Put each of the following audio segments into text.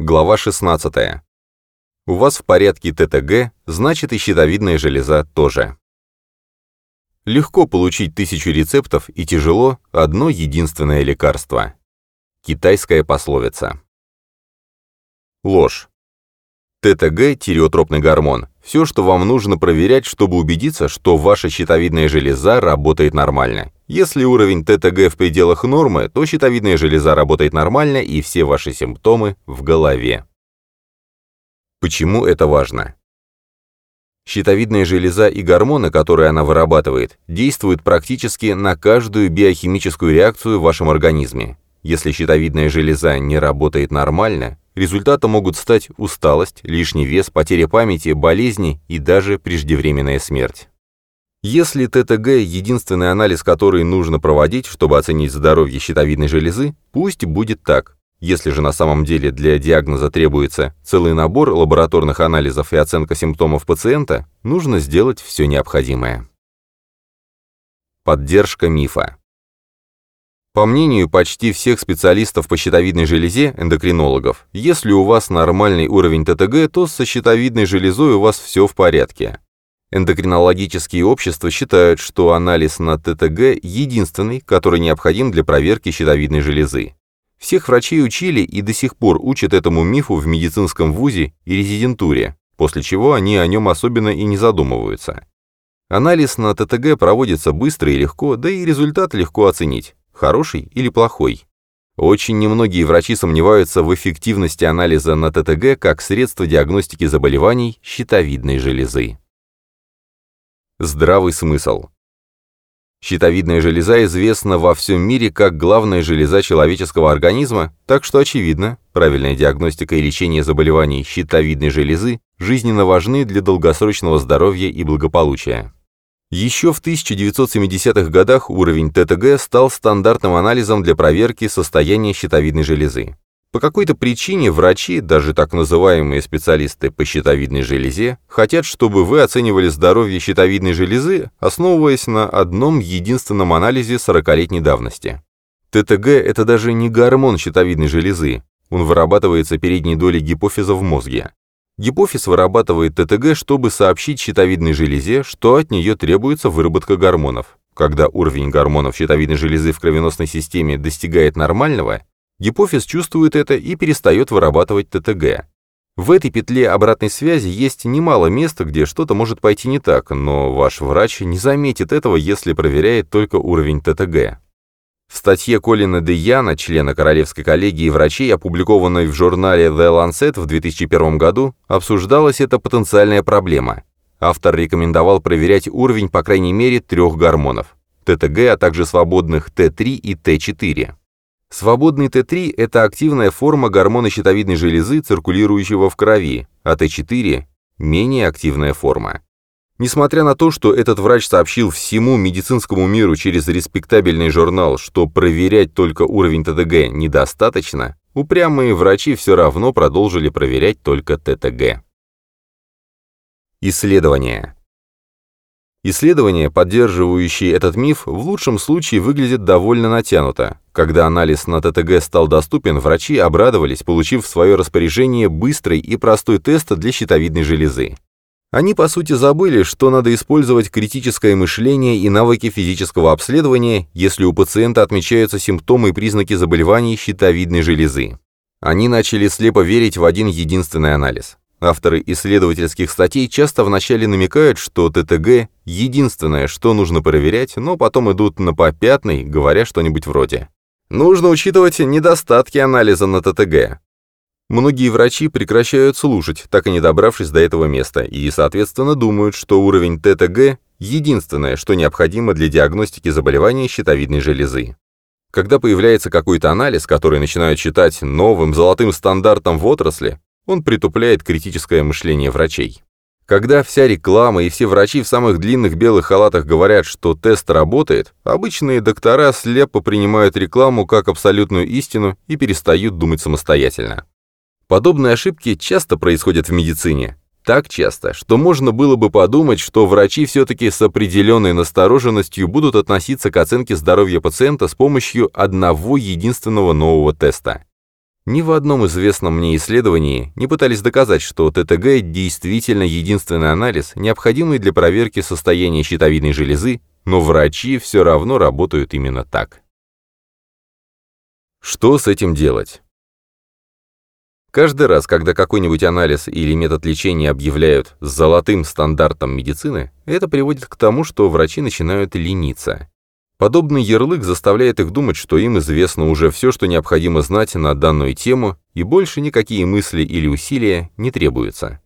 Глава 16. У вас в порядке ТТГ, значит и щитовидная железа тоже. Легко получить тысячу рецептов и тяжело одно единственное лекарство. Китайская пословица. Ложь. ТТГ, тиреотропный гормон, все, что вам нужно проверять, чтобы убедиться, что ваша щитовидная железа работает нормально. Если уровень ТТГ в пределах нормы, то щитовидная железа работает нормально и все ваши симптомы в голове. Почему это важно? Щитовидная железа и гормоны, которые она вырабатывает, действуют практически на каждую биохимическую реакцию в вашем организме. Если щитовидная железа не работает нормально, Результатом могут стать усталость, лишний вес, потеря памяти, болезни и даже преждевременная смерть. Если ТТГ – единственный анализ, который нужно проводить, чтобы оценить здоровье щитовидной железы, пусть будет так. Если же на самом деле для диагноза требуется целый набор лабораторных анализов и оценка симптомов пациента, нужно сделать все необходимое. Поддержка мифа. По мнению почти всех специалистов по щитовидной железе, эндокринологов, если у вас нормальный уровень ТТГ, то со щитовидной железой у вас все в порядке. Эндокринологические общества считают, что анализ на ТТГ единственный, который необходим для проверки щитовидной железы. Всех врачей учили и до сих пор учат этому мифу в медицинском вузе и резидентуре, после чего они о нем особенно и не задумываются. Анализ на ТТГ проводится быстро и легко, да и результат легко оценить хороший или плохой. Очень немногие врачи сомневаются в эффективности анализа на ТТГ как средство диагностики заболеваний щитовидной железы. Здравый смысл. Щитовидная железа известна во всем мире как главная железа человеческого организма, так что очевидно, правильная диагностика и лечение заболеваний щитовидной железы жизненно важны для долгосрочного здоровья и благополучия. Еще в 1970-х годах уровень ТТГ стал стандартным анализом для проверки состояния щитовидной железы. По какой-то причине врачи, даже так называемые специалисты по щитовидной железе, хотят, чтобы вы оценивали здоровье щитовидной железы, основываясь на одном единственном анализе 40-летней давности. ТТГ – это даже не гормон щитовидной железы, он вырабатывается передней долей гипофиза в мозге. Гипофиз вырабатывает ТТГ, чтобы сообщить щитовидной железе, что от нее требуется выработка гормонов. Когда уровень гормонов щитовидной железы в кровеносной системе достигает нормального, гипофиз чувствует это и перестает вырабатывать ТТГ. В этой петле обратной связи есть немало места, где что-то может пойти не так, но ваш врач не заметит этого, если проверяет только уровень ТТГ. В статье Колина де Яна, члена Королевской коллегии врачей, опубликованной в журнале The Lancet в 2001 году, обсуждалась эта потенциальная проблема. Автор рекомендовал проверять уровень по крайней мере трех гормонов – ТТГ, а также свободных Т3 и Т4. Свободный Т3 – это активная форма гормона щитовидной железы, циркулирующего в крови, а Т4 – менее активная форма. Несмотря на то, что этот врач сообщил всему медицинскому миру через респектабельный журнал, что проверять только уровень ТТГ недостаточно, упрямые врачи все равно продолжили проверять только ТТГ. Исследования. Исследования, поддерживающие этот миф, в лучшем случае выглядят довольно натянуто. Когда анализ на ТТГ стал доступен, врачи обрадовались, получив в свое распоряжение быстрый и простой тест для щитовидной железы. Они, по сути, забыли, что надо использовать критическое мышление и навыки физического обследования, если у пациента отмечаются симптомы и признаки заболеваний щитовидной железы. Они начали слепо верить в один единственный анализ. Авторы исследовательских статей часто вначале намекают, что ТТГ – единственное, что нужно проверять, но потом идут на попятный, говоря что-нибудь вроде. Нужно учитывать недостатки анализа на ТТГ. Многие врачи прекращают слушать, так и не добравшись до этого места, и, соответственно, думают, что уровень ТТГ – единственное, что необходимо для диагностики заболевания щитовидной железы. Когда появляется какой-то анализ, который начинают считать новым золотым стандартом в отрасли, он притупляет критическое мышление врачей. Когда вся реклама и все врачи в самых длинных белых халатах говорят, что тест работает, обычные доктора слепо принимают рекламу как абсолютную истину и перестают думать самостоятельно. Подобные ошибки часто происходят в медицине. Так часто, что можно было бы подумать, что врачи все-таки с определенной настороженностью будут относиться к оценке здоровья пациента с помощью одного единственного нового теста. Ни в одном известном мне исследовании не пытались доказать, что ТТГ действительно единственный анализ, необходимый для проверки состояния щитовидной железы, но врачи все равно работают именно так. Что с этим делать? Каждый раз, когда какой-нибудь анализ или метод лечения объявляют золотым стандартом медицины, это приводит к тому, что врачи начинают лениться. Подобный ярлык заставляет их думать, что им известно уже все, что необходимо знать на данную тему, и больше никакие мысли или усилия не требуются.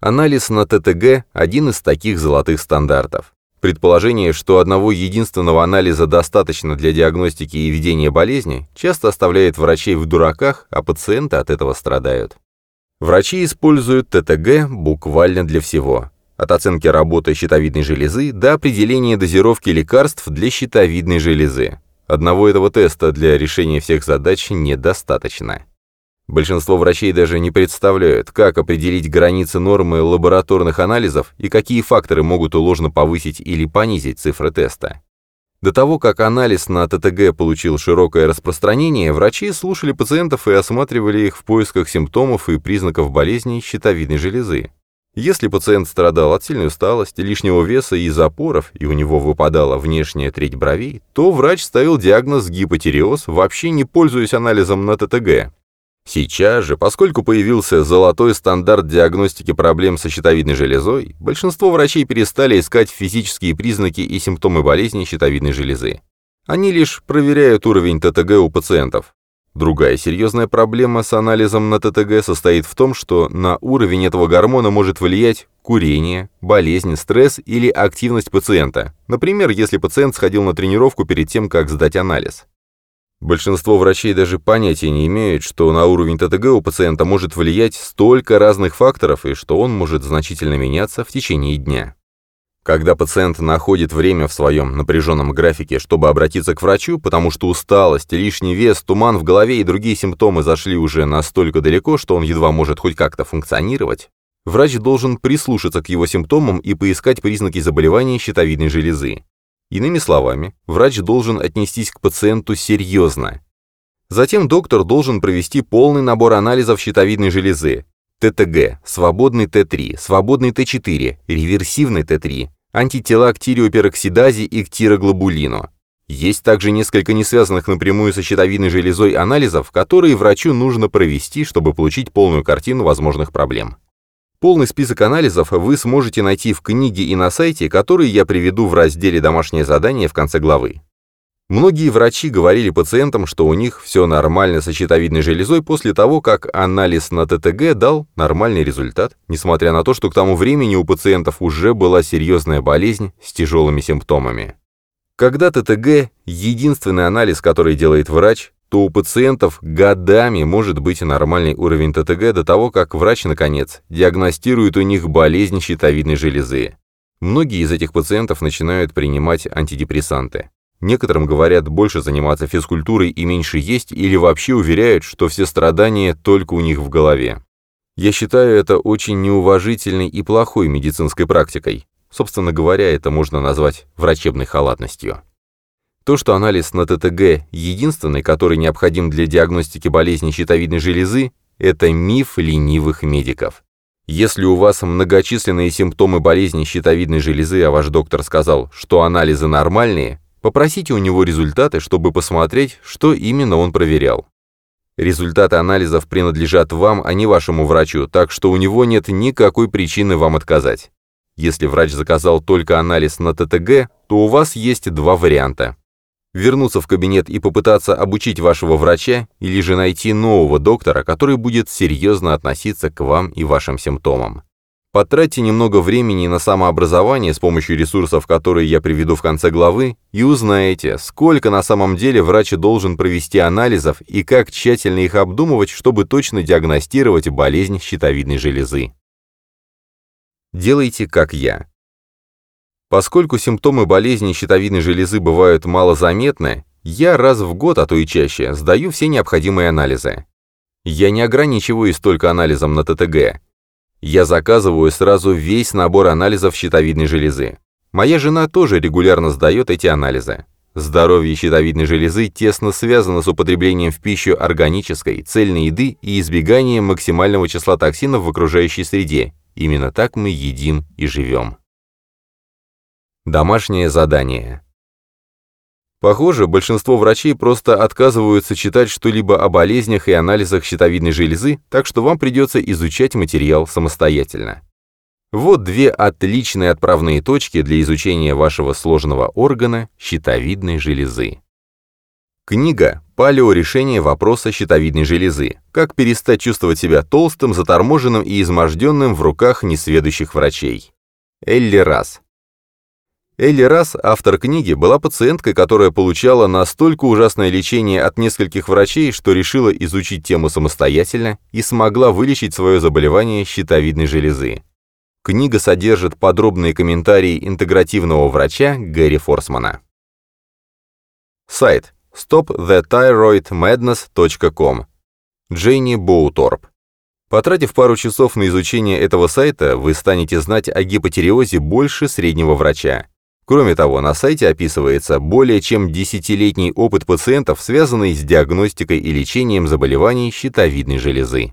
Анализ на ТТГ – один из таких золотых стандартов. Предположение, что одного единственного анализа достаточно для диагностики и ведения болезни, часто оставляет врачей в дураках, а пациенты от этого страдают. Врачи используют ТТГ буквально для всего от оценки работы щитовидной железы до определения дозировки лекарств для щитовидной железы. Одного этого теста для решения всех задач недостаточно. Большинство врачей даже не представляют, как определить границы нормы лабораторных анализов и какие факторы могут ложно повысить или понизить цифры теста. До того, как анализ на ТТГ получил широкое распространение, врачи слушали пациентов и осматривали их в поисках симптомов и признаков болезни щитовидной железы. Если пациент страдал от сильной усталости, лишнего веса и запоров, и у него выпадала внешняя треть бровей, то врач ставил диагноз гипотереоз, вообще не пользуясь анализом на ТТГ. Сейчас же, поскольку появился золотой стандарт диагностики проблем со щитовидной железой, большинство врачей перестали искать физические признаки и симптомы болезни щитовидной железы. Они лишь проверяют уровень ТТГ у пациентов. Другая серьезная проблема с анализом на ТТГ состоит в том, что на уровень этого гормона может влиять курение, болезнь, стресс или активность пациента. Например, если пациент сходил на тренировку перед тем, как сдать анализ. Большинство врачей даже понятия не имеют, что на уровень ТТГ у пациента может влиять столько разных факторов и что он может значительно меняться в течение дня. Когда пациент находит время в своем напряженном графике, чтобы обратиться к врачу, потому что усталость, лишний вес, туман в голове и другие симптомы зашли уже настолько далеко, что он едва может хоть как-то функционировать, врач должен прислушаться к его симптомам и поискать признаки заболевания щитовидной железы. Иными словами, врач должен отнестись к пациенту серьезно. Затем доктор должен провести полный набор анализов щитовидной железы, ТТГ, свободный Т3, свободный Т4, реверсивный Т3, антитела к тиреопероксидазе и к тироглобулину. Есть также несколько несвязанных напрямую со щитовидной железой анализов, которые врачу нужно провести, чтобы получить полную картину возможных проблем. Полный список анализов вы сможете найти в книге и на сайте, который я приведу в разделе «Домашнее задание» в конце главы. Многие врачи говорили пациентам, что у них все нормально со щитовидной железой после того, как анализ на ТТГ дал нормальный результат, несмотря на то, что к тому времени у пациентов уже была серьезная болезнь с тяжелыми симптомами. Когда ТТГ – единственный анализ, который делает врач, то у пациентов годами может быть нормальный уровень ТТГ до того, как врач, наконец, диагностирует у них болезнь щитовидной железы. Многие из этих пациентов начинают принимать антидепрессанты. Некоторым говорят больше заниматься физкультурой и меньше есть, или вообще уверяют, что все страдания только у них в голове. Я считаю это очень неуважительной и плохой медицинской практикой. Собственно говоря, это можно назвать врачебной халатностью. То, что анализ на ТТГ единственный, который необходим для диагностики болезни щитовидной железы, это миф ленивых медиков. Если у вас многочисленные симптомы болезни щитовидной железы, а ваш доктор сказал, что анализы нормальные, Попросите у него результаты, чтобы посмотреть, что именно он проверял. Результаты анализов принадлежат вам, а не вашему врачу, так что у него нет никакой причины вам отказать. Если врач заказал только анализ на ТТГ, то у вас есть два варианта. Вернуться в кабинет и попытаться обучить вашего врача, или же найти нового доктора, который будет серьезно относиться к вам и вашим симптомам. Потратьте немного времени на самообразование с помощью ресурсов, которые я приведу в конце главы, и узнаете, сколько на самом деле врач должен провести анализов и как тщательно их обдумывать, чтобы точно диагностировать болезнь щитовидной железы. Делайте как я. Поскольку симптомы болезни щитовидной железы бывают малозаметны, я раз в год, а то и чаще, сдаю все необходимые анализы. Я не ограничиваюсь только анализом на ТТГ. Я заказываю сразу весь набор анализов щитовидной железы. Моя жена тоже регулярно сдает эти анализы. Здоровье щитовидной железы тесно связано с употреблением в пищу органической, цельной еды и избеганием максимального числа токсинов в окружающей среде. Именно так мы едим и живем. Домашнее задание. Похоже, большинство врачей просто отказываются читать что-либо о болезнях и анализах щитовидной железы, так что вам придется изучать материал самостоятельно. Вот две отличные отправные точки для изучения вашего сложного органа – щитовидной железы. Книга «Палеорешение вопроса щитовидной железы. Как перестать чувствовать себя толстым, заторможенным и изможденным в руках несведущих врачей». Элли Расс. Элли Расс, автор книги, была пациенткой, которая получала настолько ужасное лечение от нескольких врачей, что решила изучить тему самостоятельно и смогла вылечить свое заболевание щитовидной железы. Книга содержит подробные комментарии интегративного врача Гэри Форсмана. Сайт stopthethyroidmadness.com Джейни Боуторп Потратив пару часов на изучение этого сайта, вы станете знать о гипотериозе больше среднего врача. Кроме того, на сайте описывается более чем десятилетний опыт пациентов, связанный с диагностикой и лечением заболеваний щитовидной железы.